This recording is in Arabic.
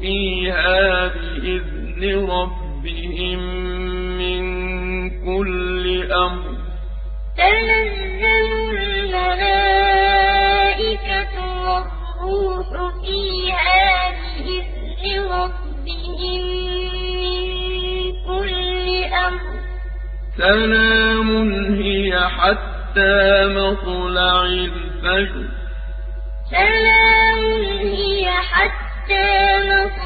فيها بإذن ربهم من كل أمر. تنزل الملائكة والروح فيها بإذن ربهم من كل أمر. سلام هي حتى مطلع الفجر. سلام حتى مطلع الفجر